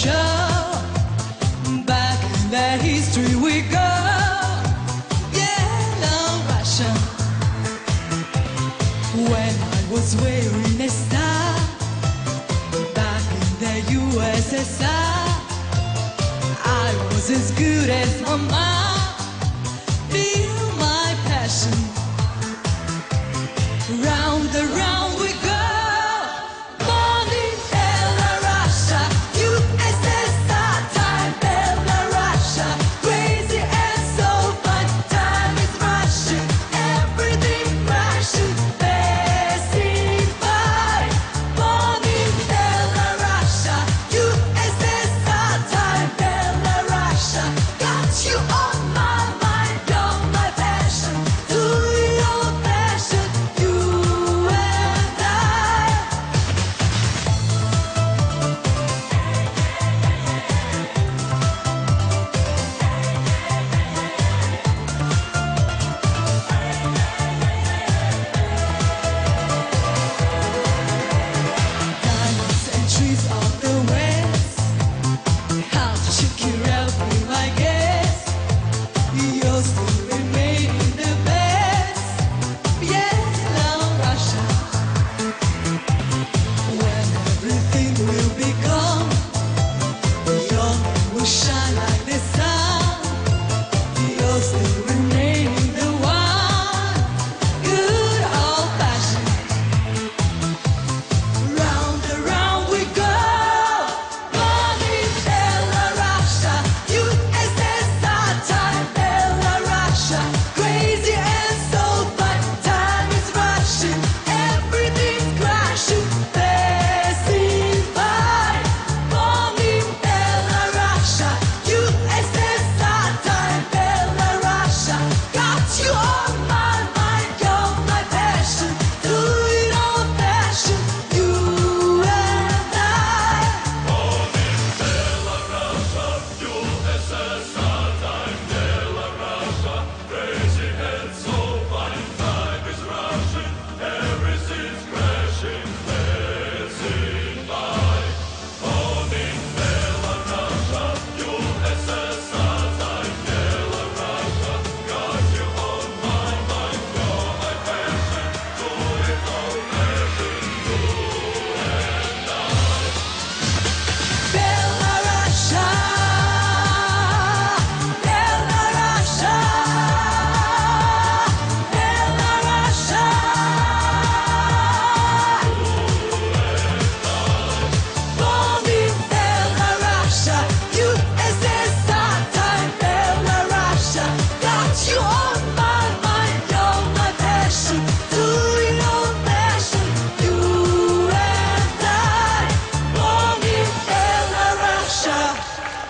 show. Back in the history we go. Yellow Russia. When I was wearing a star. Back in the USSR. I was as good as my mom.